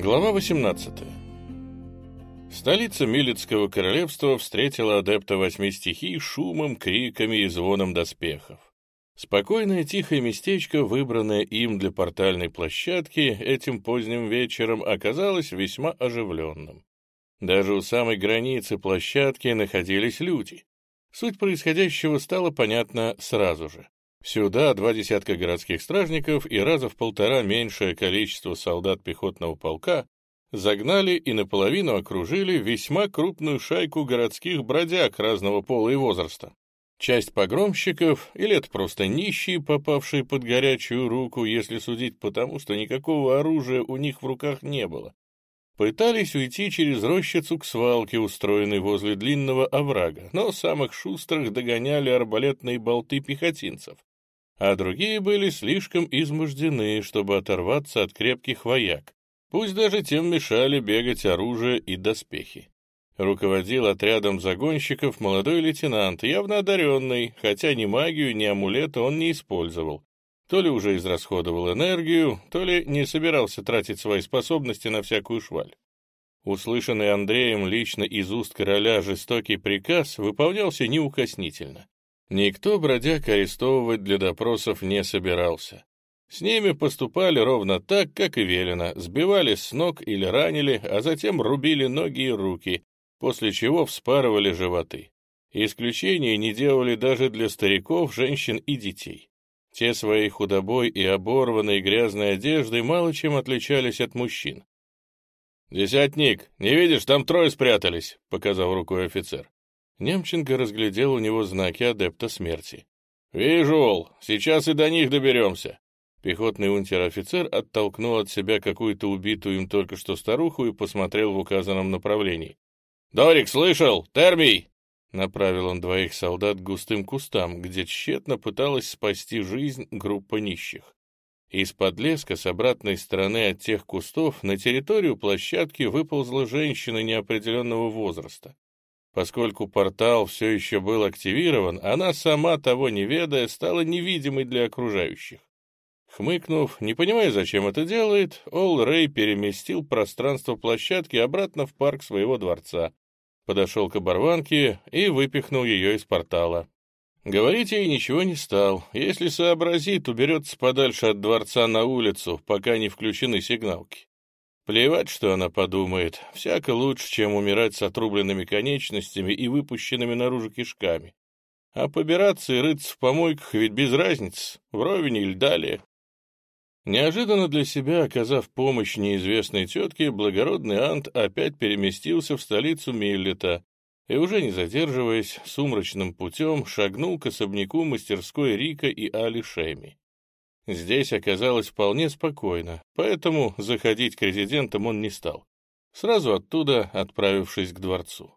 Глава 18. Столица Милецкого королевства встретила адепта восьми стихий шумом, криками и звоном доспехов. Спокойное тихое местечко, выбранное им для портальной площадки, этим поздним вечером оказалось весьма оживленным. Даже у самой границы площадки находились люди. Суть происходящего стала понятна сразу же. Сюда два десятка городских стражников и раза в полтора меньшее количество солдат пехотного полка загнали и наполовину окружили весьма крупную шайку городских бродяг разного пола и возраста. Часть погромщиков, или это просто нищие, попавшие под горячую руку, если судить потому, что никакого оружия у них в руках не было, пытались уйти через рощицу к свалке, устроенной возле длинного оврага, но самых шустрых догоняли арбалетные болты пехотинцев, а другие были слишком измождены, чтобы оторваться от крепких вояк. Пусть даже тем мешали бегать оружие и доспехи. Руководил отрядом загонщиков молодой лейтенант, явно одаренный, хотя ни магию, ни амулета он не использовал. То ли уже израсходовал энергию, то ли не собирался тратить свои способности на всякую шваль. Услышанный Андреем лично из уст короля жестокий приказ выполнялся неукоснительно. Никто бродяг арестовывать для допросов не собирался. С ними поступали ровно так, как и велено, сбивали с ног или ранили, а затем рубили ноги и руки, после чего вспарывали животы. Исключения не делали даже для стариков, женщин и детей. Те своей худобой и оборванной грязной одеждой мало чем отличались от мужчин. «Десятник, не видишь, там трое спрятались», — показал рукой офицер. Немченко разглядел у него знаки адепта смерти. «Вижу, Ол, сейчас и до них доберемся». Пехотный унтер-офицер оттолкнул от себя какую-то убитую им только что старуху и посмотрел в указанном направлении. «Дорик, слышал? Термий!» Направил он двоих солдат к густым кустам, где тщетно пыталась спасти жизнь группа нищих. Из-под леска с обратной стороны от тех кустов на территорию площадки выползла женщина неопределенного возраста. Поскольку портал все еще был активирован, она сама, того не ведая, стала невидимой для окружающих. Хмыкнув, не понимая, зачем это делает, Ол Рэй переместил пространство площадки обратно в парк своего дворца, подошел к оборванке и выпихнул ее из портала. Говорить ей ничего не стал. Если сообразит, уберется подальше от дворца на улицу, пока не включены сигналки. Плевать, что она подумает. Всяко лучше, чем умирать с отрубленными конечностями и выпущенными наружу кишками. А побираться и рыться в помойках ведь без разницы, вровень или далее. Неожиданно для себя, оказав помощь неизвестной тетке, благородный Ант опять переместился в столицу Миллета и, уже не задерживаясь, сумрачным путем шагнул к особняку мастерской Рика и Али Шеми. Здесь оказалось вполне спокойно, поэтому заходить к резидентам он не стал, сразу оттуда отправившись к дворцу.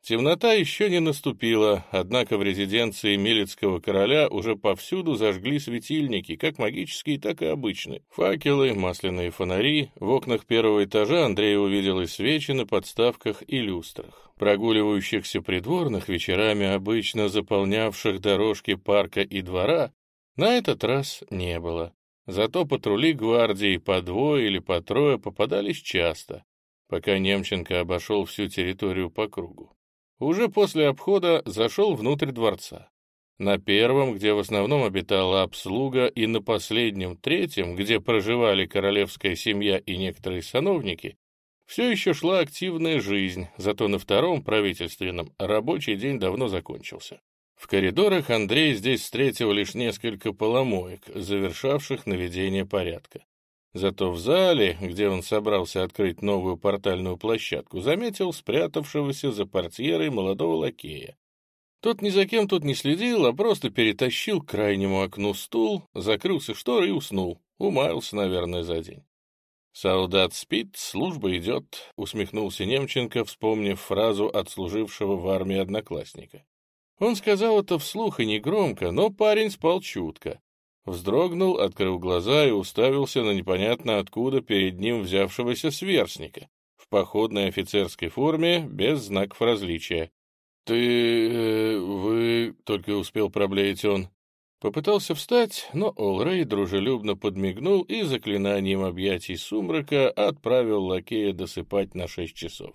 Темнота еще не наступила, однако в резиденции Милецкого короля уже повсюду зажгли светильники, как магические, так и обычные. Факелы, масляные фонари. В окнах первого этажа Андрей увидел и свечи на подставках и люстрах. Прогуливающихся придворных вечерами, обычно заполнявших дорожки парка и двора, на этот раз не было. Зато патрули гвардии по двое или по трое попадались часто, пока Немченко обошел всю территорию по кругу. Уже после обхода зашел внутрь дворца. На первом, где в основном обитала обслуга, и на последнем, третьем, где проживали королевская семья и некоторые сановники, все еще шла активная жизнь, зато на втором, правительственном, рабочий день давно закончился. В коридорах Андрей здесь встретил лишь несколько поломоек, завершавших наведение порядка. Зато в зале, где он собрался открыть новую портальную площадку, заметил спрятавшегося за портьерой молодого лакея. Тот ни за кем тут не следил, а просто перетащил к крайнему окну стул, закрылся шторой и уснул. Умаялся, наверное, за день. «Солдат спит, служба идет», — усмехнулся Немченко, вспомнив фразу отслужившего в армии одноклассника. Он сказал это вслух и негромко, но парень спал чутко. Вздрогнул, открыл глаза и уставился на непонятно откуда перед ним взявшегося сверстника в походной офицерской форме без знаков различия. «Ты... Э, вы...» — только успел проблеять он. Попытался встать, но Олрей дружелюбно подмигнул и заклинанием объятий сумрака отправил лакея досыпать на шесть часов.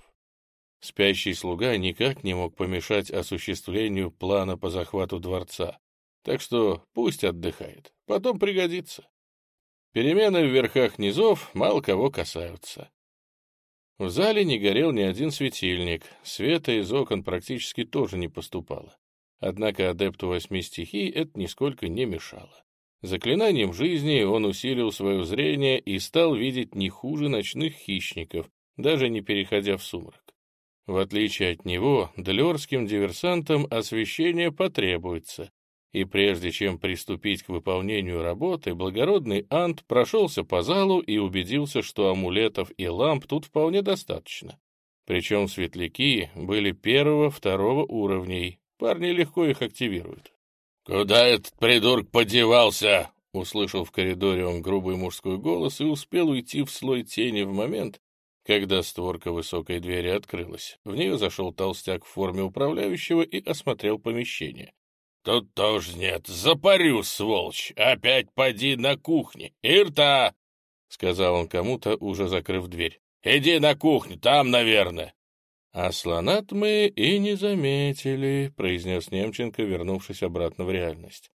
Спящий слуга никак не мог помешать осуществлению плана по захвату дворца, так что пусть отдыхает, потом пригодится. Перемены в верхах низов мало кого касаются. В зале не горел ни один светильник, света из окон практически тоже не поступало. Однако адепту восьми стихий это нисколько не мешало. Заклинанием жизни он усилил свое зрение и стал видеть не хуже ночных хищников, даже не переходя в сумрак. В отличие от него, длерским диверсантам освещение потребуется, и прежде чем приступить к выполнению работы, благородный Ант прошелся по залу и убедился, что амулетов и ламп тут вполне достаточно. Причем светляки были первого-второго уровней, Парни легко их активируют. «Куда этот придурок подевался?» Услышал в коридоре он грубый мужской голос и успел уйти в слой тени в момент, когда створка высокой двери открылась. В нее зашел толстяк в форме управляющего и осмотрел помещение. «Тут тоже нет. Запарю, сволочь! Опять поди на кухне! Ирта!» — сказал он кому-то, уже закрыв дверь. «Иди на кухню, там, наверное!» «А слонат мы и не заметили», — произнес Немченко, вернувшись обратно в реальность.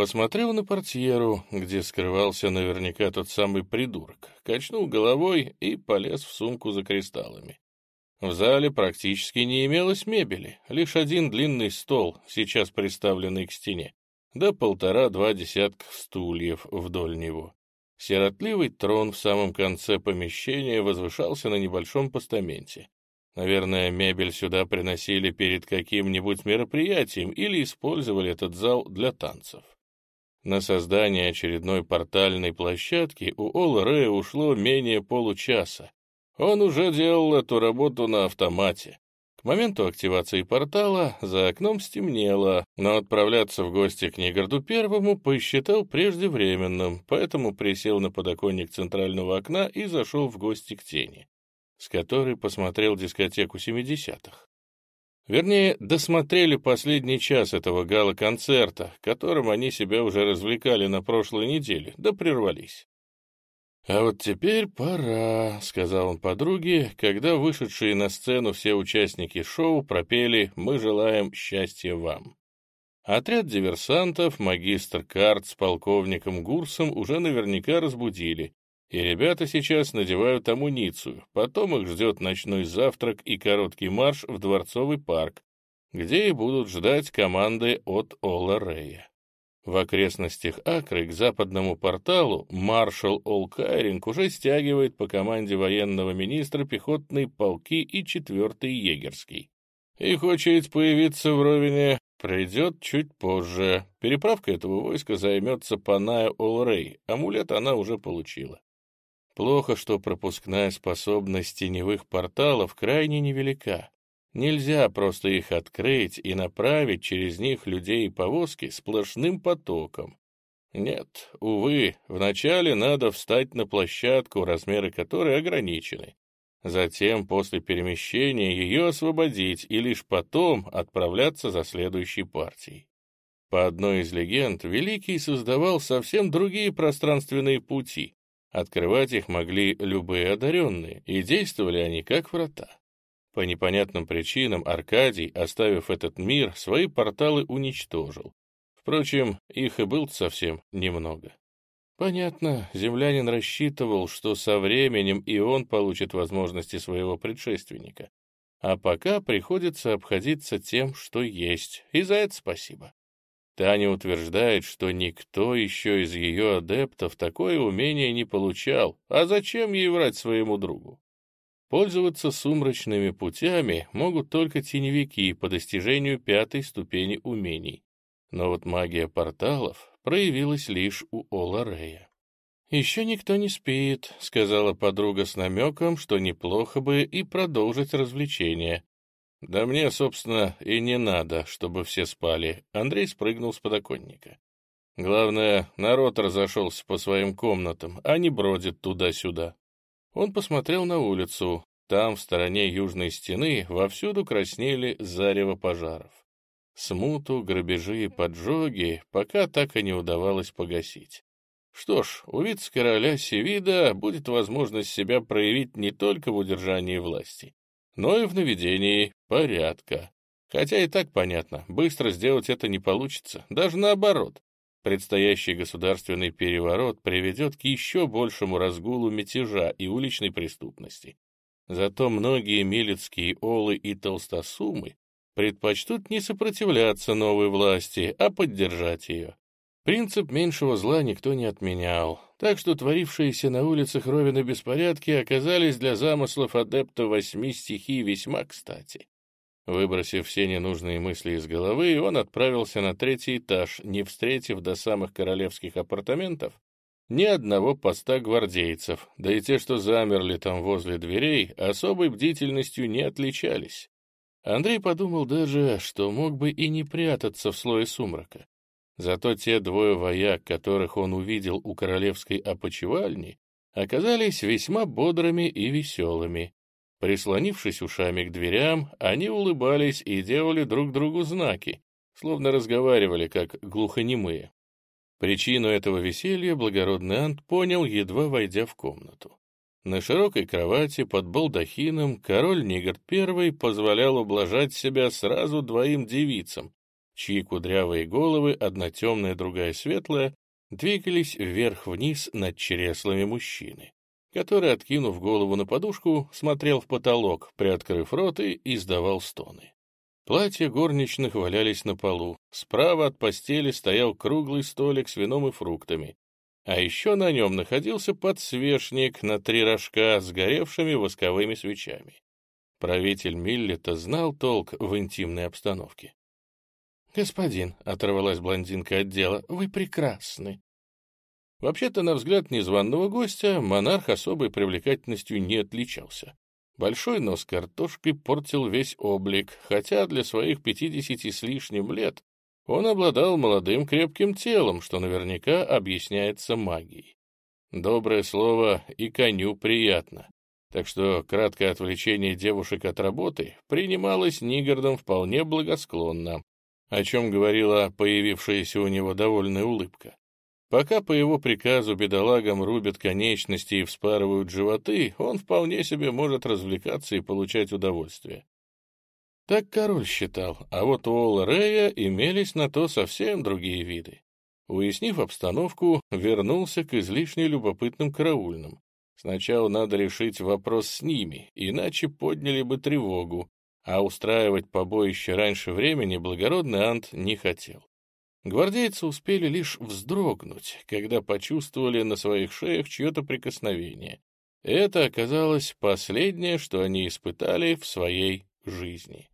Посмотрел на портьеру, где скрывался наверняка тот самый придурок, качнул головой и полез в сумку за кристаллами. В зале практически не имелось мебели, лишь один длинный стол, сейчас приставленный к стене, да полтора-два десятка стульев вдоль него. Сиротливый трон в самом конце помещения возвышался на небольшом постаменте. Наверное, мебель сюда приносили перед каким-нибудь мероприятием или использовали этот зал для танцев. На создание очередной портальной площадки у Ола Рэя ушло менее получаса. Он уже делал эту работу на автомате. К моменту активации портала за окном стемнело, но отправляться в гости к Нигорду Первому посчитал преждевременным, поэтому присел на подоконник центрального окна и зашел в гости к тени с которой посмотрел дискотеку 70-х. Вернее, досмотрели последний час этого гала-концерта, которым они себя уже развлекали на прошлой неделе, да прервались. «А вот теперь пора», — сказал он подруге, когда вышедшие на сцену все участники шоу пропели «Мы желаем счастья вам». Отряд диверсантов, магистр Карт с полковником Гурсом уже наверняка разбудили, и ребята сейчас надевают амуницию, потом их ждет ночной завтрак и короткий марш в Дворцовый парк, где и будут ждать команды от Ола Рея. В окрестностях Акры к западному порталу маршал Олкайринг уже стягивает по команде военного министра пехотные полки и четвертый егерский. Их очередь появиться в Ровине придет чуть позже. Переправка этого войска займется Паная Олрей, амулет она уже получила. Плохо, что пропускная способность теневых порталов крайне невелика. Нельзя просто их открыть и направить через них людей и повозки сплошным потоком. Нет, увы, вначале надо встать на площадку, размеры которой ограничены. Затем, после перемещения, ее освободить и лишь потом отправляться за следующей партией. По одной из легенд, Великий создавал совсем другие пространственные пути, Открывать их могли любые одаренные, и действовали они как врата. По непонятным причинам Аркадий, оставив этот мир, свои порталы уничтожил. Впрочем, их и было совсем немного. Понятно, землянин рассчитывал, что со временем и он получит возможности своего предшественника. А пока приходится обходиться тем, что есть, и за это спасибо. Таня утверждает, что никто еще из ее адептов такое умение не получал, а зачем ей врать своему другу? Пользоваться сумрачными путями могут только теневики по достижению пятой ступени умений. Но вот магия порталов проявилась лишь у Ола Рея. «Еще никто не спит», — сказала подруга с намеком, что неплохо бы и продолжить развлечение. «Да мне, собственно, и не надо, чтобы все спали». Андрей спрыгнул с подоконника. «Главное, народ разошелся по своим комнатам, а не бродит туда-сюда». Он посмотрел на улицу. Там, в стороне южной стены, вовсюду краснели зарево пожаров. Смуту, грабежи и поджоги пока так и не удавалось погасить. Что ж, у вице-короля Севида будет возможность себя проявить не только в удержании власти, но и в наведении порядка. Хотя и так понятно, быстро сделать это не получится, даже наоборот. Предстоящий государственный переворот приведет к еще большему разгулу мятежа и уличной преступности. Зато многие милецкие олы и толстосумы предпочтут не сопротивляться новой власти, а поддержать ее. Принцип меньшего зла никто не отменял, так что творившиеся на улицах Ровина беспорядки оказались для замыслов адепта восьми стихий весьма кстати. Выбросив все ненужные мысли из головы, он отправился на третий этаж, не встретив до самых королевских апартаментов ни одного поста гвардейцев, да и те, что замерли там возле дверей, особой бдительностью не отличались. Андрей подумал даже, что мог бы и не прятаться в слое сумрака. Зато те двое вояк, которых он увидел у королевской опочивальни, оказались весьма бодрыми и веселыми. Прислонившись ушами к дверям, они улыбались и делали друг другу знаки, словно разговаривали, как глухонемые. Причину этого веселья благородный Ант понял, едва войдя в комнату. На широкой кровати под балдахином король Нигерт I позволял ублажать себя сразу двоим девицам, чьи кудрявые головы, одна темная, другая светлая, двигались вверх-вниз над чреслами мужчины, который, откинув голову на подушку, смотрел в потолок, приоткрыв рот и издавал стоны. Платья горничных валялись на полу, справа от постели стоял круглый столик с вином и фруктами, а еще на нем находился подсвечник на три рожка с горевшими восковыми свечами. Правитель Миллета знал толк в интимной обстановке. «Господин», — оторвалась блондинка от дела, — «вы прекрасны». Вообще-то, на взгляд незваного гостя, монарх особой привлекательностью не отличался. Большой нос картошкой портил весь облик, хотя для своих пятидесяти с лишним лет он обладал молодым крепким телом, что наверняка объясняется магией. Доброе слово и коню приятно. Так что краткое отвлечение девушек от работы принималось Нигардом вполне благосклонно о чем говорила появившаяся у него довольная улыбка. Пока по его приказу бедолагам рубят конечности и вспарывают животы, он вполне себе может развлекаться и получать удовольствие. Так король считал, а вот у Ола Рея имелись на то совсем другие виды. Уяснив обстановку, вернулся к излишне любопытным караульным. Сначала надо решить вопрос с ними, иначе подняли бы тревогу, а устраивать побоище раньше времени благородный Ант не хотел. Гвардейцы успели лишь вздрогнуть, когда почувствовали на своих шеях чье-то прикосновение. Это оказалось последнее, что они испытали в своей жизни.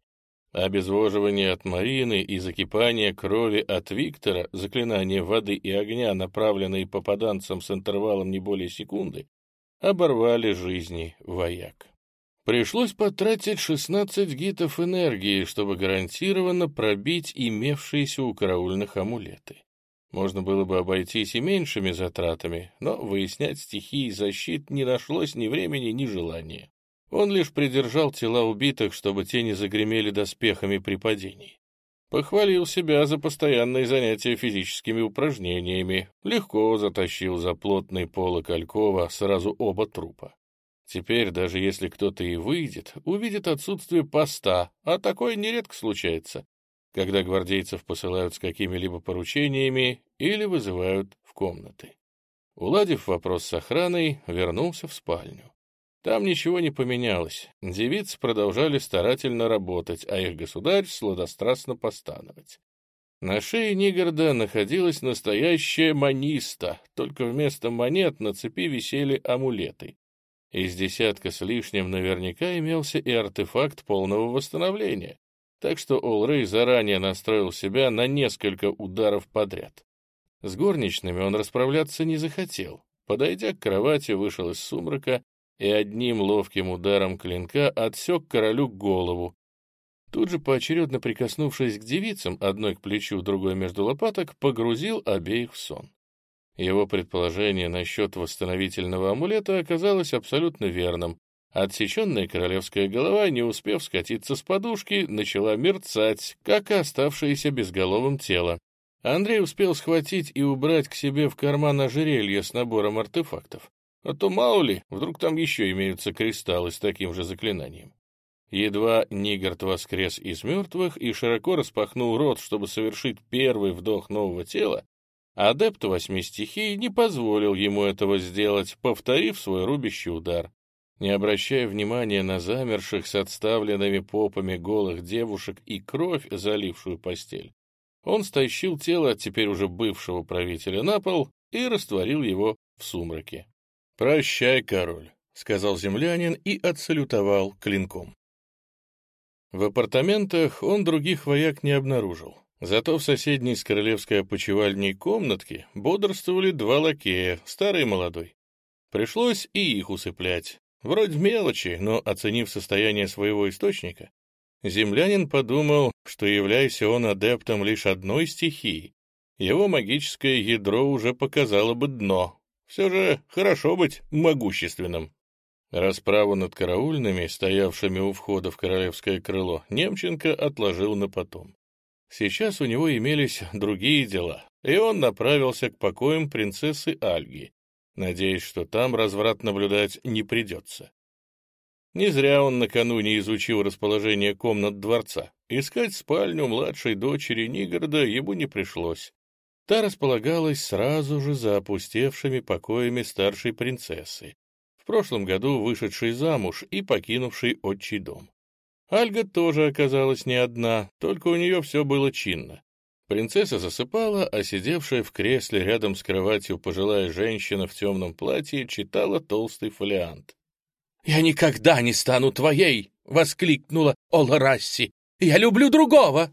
Обезвоживание от Марины и закипание крови от Виктора, заклинание воды и огня, направленные попаданцам с интервалом не более секунды, оборвали жизни вояк. Пришлось потратить 16 гитов энергии, чтобы гарантированно пробить имевшиеся у караульных амулеты. Можно было бы обойтись и меньшими затратами, но выяснять стихии защит не нашлось ни времени, ни желания. Он лишь придержал тела убитых, чтобы те не загремели доспехами при падении. Похвалил себя за постоянные занятия физическими упражнениями, легко затащил за плотный полок Алькова сразу оба трупа. Теперь, даже если кто-то и выйдет, увидит отсутствие поста, а такое нередко случается, когда гвардейцев посылают с какими-либо поручениями или вызывают в комнаты. Уладив вопрос с охраной, вернулся в спальню. Там ничего не поменялось. Девицы продолжали старательно работать, а их государь сладострастно постановать. На шее Нигорда находилась настоящая маниста, только вместо монет на цепи висели амулеты. Из десятка с лишним наверняка имелся и артефакт полного восстановления, так что Олрей заранее настроил себя на несколько ударов подряд. С горничными он расправляться не захотел. Подойдя к кровати, вышел из сумрака и одним ловким ударом клинка отсек королю голову. Тут же, поочередно прикоснувшись к девицам, одной к плечу, другой между лопаток, погрузил обеих в сон. Его предположение насчет восстановительного амулета оказалось абсолютно верным. Отсеченная королевская голова, не успев скатиться с подушки, начала мерцать, как и оставшееся безголовым тело. Андрей успел схватить и убрать к себе в карман ожерелье с набором артефактов. А то, мало ли, вдруг там еще имеются кристаллы с таким же заклинанием. Едва Нигард воскрес из мертвых и широко распахнул рот, чтобы совершить первый вдох нового тела, адепт восьми стихий не позволил ему этого сделать, повторив свой рубящий удар. Не обращая внимания на замерших с отставленными попами голых девушек и кровь, залившую постель, он стащил тело теперь уже бывшего правителя на пол и растворил его в сумраке. «Прощай, король», — сказал землянин и отсалютовал клинком. В апартаментах он других вояк не обнаружил. Зато в соседней с королевской опочивальней комнатке бодрствовали два лакея, старый и молодой. Пришлось и их усыплять. Вроде мелочи, но, оценив состояние своего источника, землянин подумал, что, являясь он адептом лишь одной стихии, его магическое ядро уже показало бы дно. Все же хорошо быть могущественным. Расправу над караульными, стоявшими у входа в королевское крыло, Немченко отложил на потом. Сейчас у него имелись другие дела, и он направился к покоям принцессы Альги, надеясь, что там разврат наблюдать не придется. Не зря он накануне изучил расположение комнат дворца. Искать спальню младшей дочери Нигорода ему не пришлось. Та располагалась сразу же за опустевшими покоями старшей принцессы, в прошлом году вышедшей замуж и покинувшей отчий дом. Альга тоже оказалась не одна, только у нее все было чинно. Принцесса засыпала, а сидевшая в кресле рядом с кроватью пожилая женщина в темном платье читала толстый фолиант. «Я никогда не стану твоей!» — воскликнула Ола Расси. «Я люблю другого!»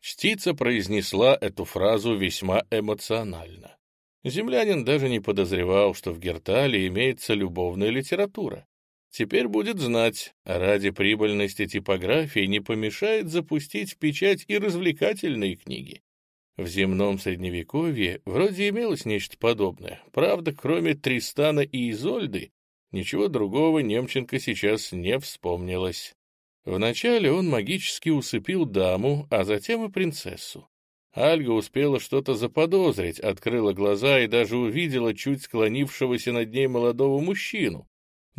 Чтица произнесла эту фразу весьма эмоционально. Землянин даже не подозревал, что в Гертале имеется любовная литература. Теперь будет знать, ради прибыльности типографии не помешает запустить в печать и развлекательные книги. В земном средневековье вроде имелось нечто подобное, правда, кроме Тристана и Изольды, ничего другого Немченко сейчас не вспомнилось. Вначале он магически усыпил даму, а затем и принцессу. Альга успела что-то заподозрить, открыла глаза и даже увидела чуть склонившегося над ней молодого мужчину,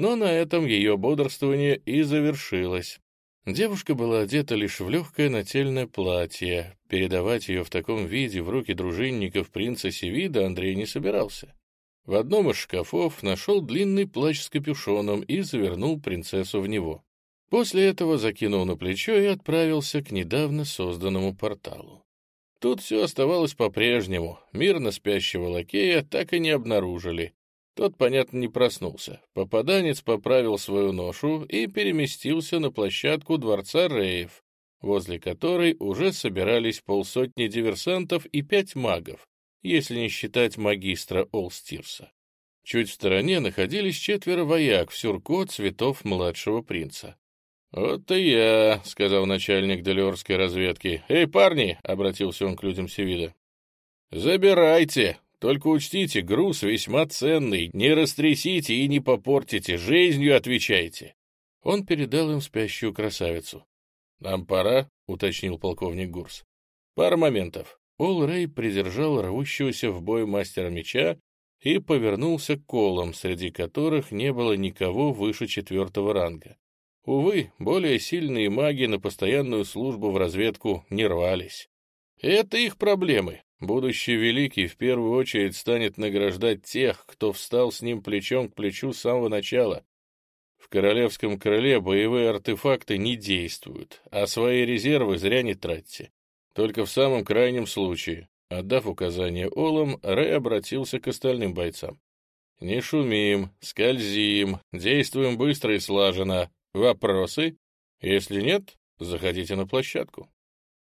но на этом ее бодрствование и завершилось. Девушка была одета лишь в легкое нательное платье. Передавать ее в таком виде в руки дружинников принца Севида Андрей не собирался. В одном из шкафов нашел длинный плащ с капюшоном и завернул принцессу в него. После этого закинул на плечо и отправился к недавно созданному порталу. Тут все оставалось по-прежнему. Мирно спящего лакея так и не обнаружили. Тот, понятно, не проснулся. Попаданец поправил свою ношу и переместился на площадку дворца Реев, возле которой уже собирались полсотни диверсантов и пять магов, если не считать магистра Олстирса. Чуть в стороне находились четверо вояк в сюрко цветов младшего принца. «Вот и я», — сказал начальник Делиорской разведки. «Эй, парни!» — обратился он к людям Севида. «Забирайте! Только учтите, груз весьма ценный, не растрясите и не попортите, жизнью отвечайте. Он передал им спящую красавицу. «Нам пора», — уточнил полковник Гурс. «Пара моментов». Ол Рэй придержал рвущегося в бой мастера меча и повернулся к колам, среди которых не было никого выше четвертого ранга. Увы, более сильные маги на постоянную службу в разведку не рвались. Это их проблемы, Будущий великий в первую очередь станет награждать тех, кто встал с ним плечом к плечу с самого начала. В королевском крыле боевые артефакты не действуют, а свои резервы зря не тратьте. Только в самом крайнем случае. Отдав указание Олам, Рэй обратился к остальным бойцам. «Не шумим, скользим, действуем быстро и слаженно. Вопросы? Если нет, заходите на площадку».